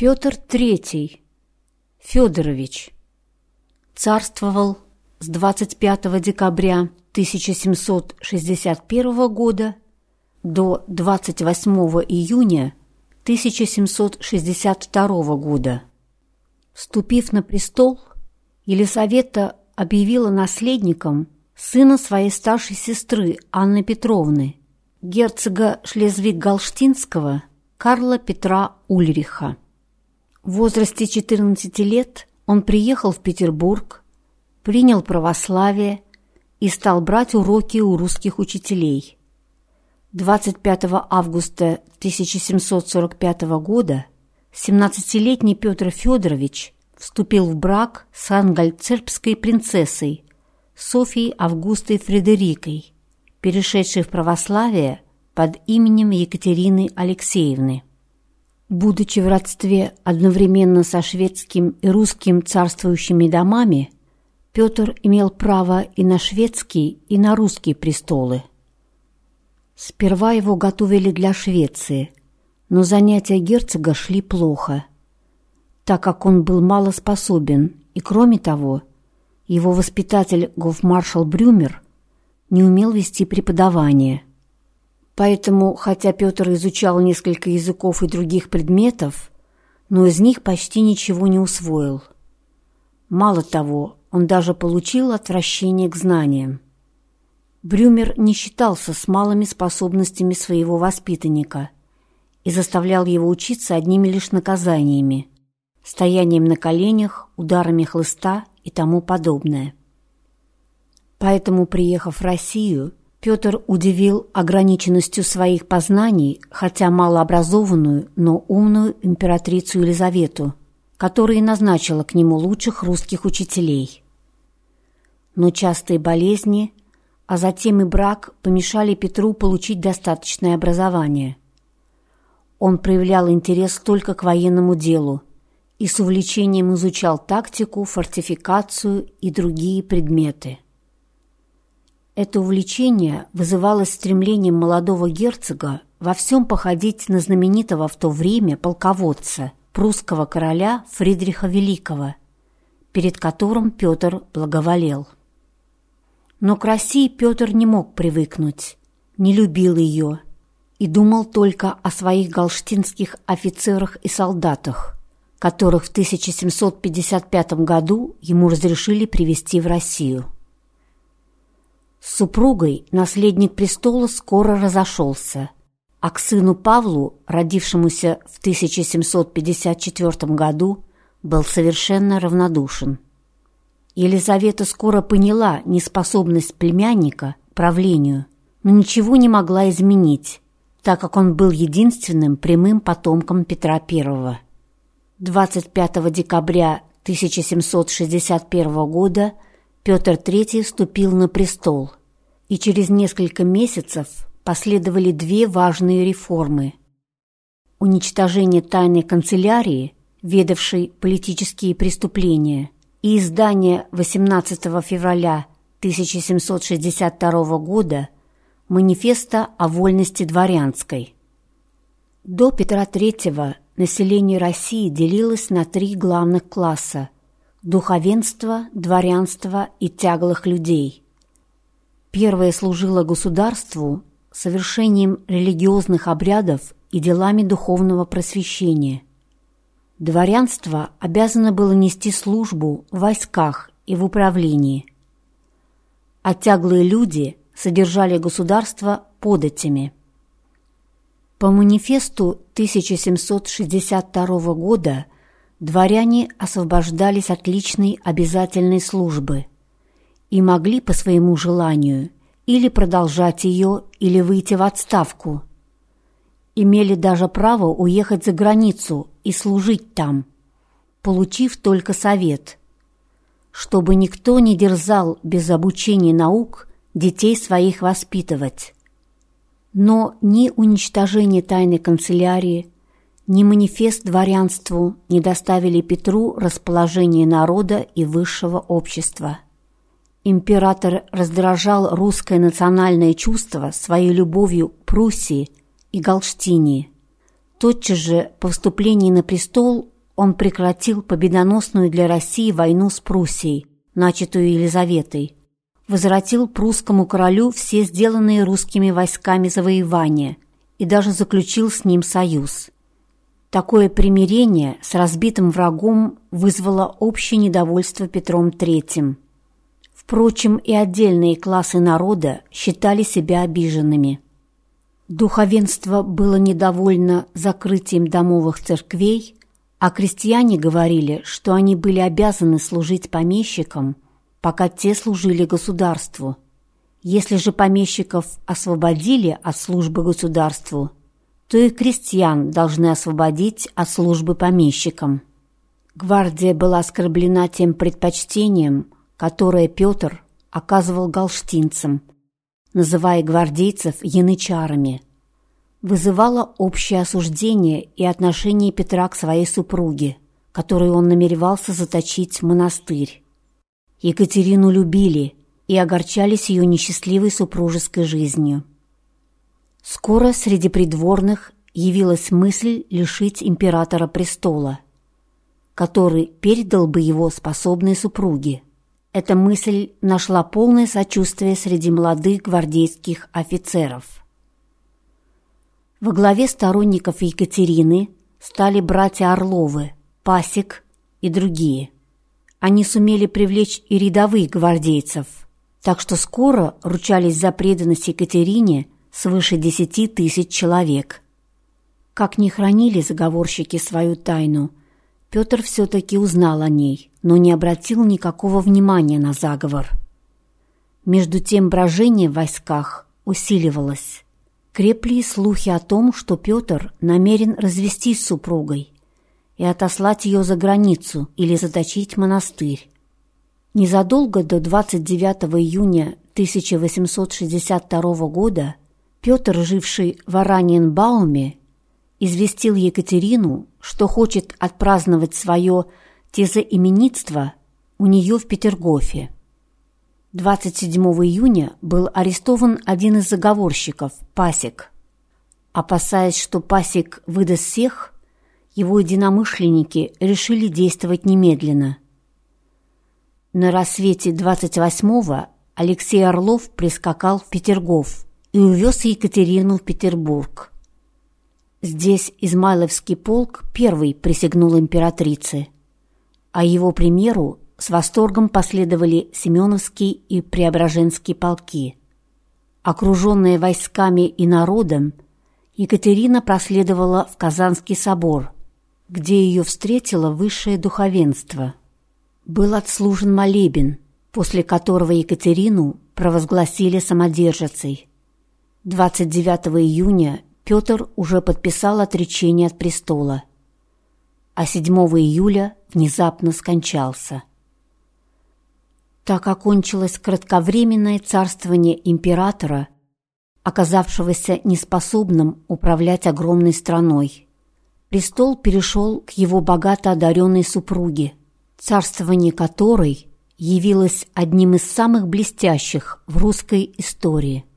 Петр III Федорович царствовал с 25 декабря 1761 года до 28 июня 1762 года. Вступив на престол, Елисавета объявила наследником сына своей старшей сестры Анны Петровны, герцога Шлезвиг-Галштинского Карла Петра Ульриха. В возрасте 14 лет он приехал в Петербург, принял православие и стал брать уроки у русских учителей. 25 августа 1745 года 17-летний Петр Федорович вступил в брак с ангальцербской принцессой Софией Августой Фредерикой, перешедшей в православие под именем Екатерины Алексеевны. Будучи в родстве одновременно со шведским и русским царствующими домами, Петр имел право и на шведский, и на русские престолы. Сперва его готовили для Швеции, но занятия герцога шли плохо, так как он был мало способен, и, кроме того, его воспитатель гофмаршал Брюмер не умел вести преподавание – Поэтому, хотя Петр изучал несколько языков и других предметов, но из них почти ничего не усвоил. Мало того, он даже получил отвращение к знаниям. Брюмер не считался с малыми способностями своего воспитанника и заставлял его учиться одними лишь наказаниями – стоянием на коленях, ударами хлыста и тому подобное. Поэтому, приехав в Россию, Петр удивил ограниченностью своих познаний, хотя малообразованную, но умную императрицу Елизавету, которая назначила к нему лучших русских учителей. Но частые болезни, а затем и брак помешали Петру получить достаточное образование. Он проявлял интерес только к военному делу и с увлечением изучал тактику, фортификацию и другие предметы. Это увлечение вызывалось стремлением молодого герцога во всем походить на знаменитого в то время полководца, прусского короля Фридриха Великого, перед которым Петр благоволел. Но к России Петр не мог привыкнуть, не любил ее и думал только о своих галштинских офицерах и солдатах, которых в 1755 году ему разрешили привезти в Россию. С супругой наследник престола скоро разошелся, а к сыну Павлу, родившемуся в 1754 году, был совершенно равнодушен. Елизавета скоро поняла неспособность племянника к правлению, но ничего не могла изменить, так как он был единственным прямым потомком Петра I. 25 декабря 1761 года Петр III вступил на престол, и через несколько месяцев последовали две важные реформы. Уничтожение тайной канцелярии, ведавшей политические преступления, и издание 18 февраля 1762 года манифеста о вольности дворянской. До Петра III население России делилось на три главных класса – духовенство, дворянство и тяглых людей. Первое служило государству совершением религиозных обрядов и делами духовного просвещения. Дворянство обязано было нести службу в войсках и в управлении. А тяглые люди содержали государство податями. По манифесту 1762 года – дворяне освобождались от личной обязательной службы и могли по своему желанию или продолжать ее, или выйти в отставку. Имели даже право уехать за границу и служить там, получив только совет, чтобы никто не дерзал без обучения наук детей своих воспитывать. Но ни уничтожение тайной канцелярии, ни манифест дворянству не доставили Петру расположение народа и высшего общества. Император раздражал русское национальное чувство своей любовью к Пруссии и Галштинии, Тотчас же по вступлении на престол он прекратил победоносную для России войну с Пруссией, начатую Елизаветой, возвратил прусскому королю все сделанные русскими войсками завоевания и даже заключил с ним союз. Такое примирение с разбитым врагом вызвало общее недовольство Петром III. Впрочем, и отдельные классы народа считали себя обиженными. Духовенство было недовольно закрытием домовых церквей, а крестьяне говорили, что они были обязаны служить помещикам, пока те служили государству. Если же помещиков освободили от службы государству – то и крестьян должны освободить от службы помещикам. Гвардия была оскорблена тем предпочтением, которое Петр оказывал галштинцам, называя гвардейцев янычарами. Вызывало общее осуждение и отношение Петра к своей супруге, которую он намеревался заточить в монастырь. Екатерину любили и огорчались ее несчастливой супружеской жизнью. Скоро среди придворных явилась мысль лишить императора престола, который передал бы его способной супруге. Эта мысль нашла полное сочувствие среди молодых гвардейских офицеров. Во главе сторонников Екатерины стали братья Орловы, Пасек и другие. Они сумели привлечь и рядовых гвардейцев, так что скоро ручались за преданность Екатерине – свыше десяти тысяч человек. Как ни хранили заговорщики свою тайну, Петр все-таки узнал о ней, но не обратил никакого внимания на заговор. Между тем брожение в войсках усиливалось. Крепли слухи о том, что Петр намерен развестись с супругой и отослать ее за границу или заточить монастырь. Незадолго до 29 июня 1862 года Петр, живший в Араньенбауме, известил Екатерину, что хочет отпраздновать свое тезоименитство у нее в Петергофе. 27 июня был арестован один из заговорщиков, Пасек. Опасаясь, что Пасек выдаст всех, его единомышленники решили действовать немедленно. На рассвете 28-го Алексей Орлов прискакал в Петергоф – и увез Екатерину в Петербург. Здесь Измайловский полк первый присягнул императрице, а его примеру с восторгом последовали Семеновский и Преображенский полки. Окруженная войсками и народом, Екатерина проследовала в Казанский собор, где ее встретило высшее духовенство. Был отслужен молебен, после которого Екатерину провозгласили самодержицей. 29 июня Петр уже подписал отречение от престола, а 7 июля внезапно скончался. Так окончилось кратковременное царствование императора, оказавшегося неспособным управлять огромной страной. Престол перешел к его богато одаренной супруге, царствование которой явилось одним из самых блестящих в русской истории –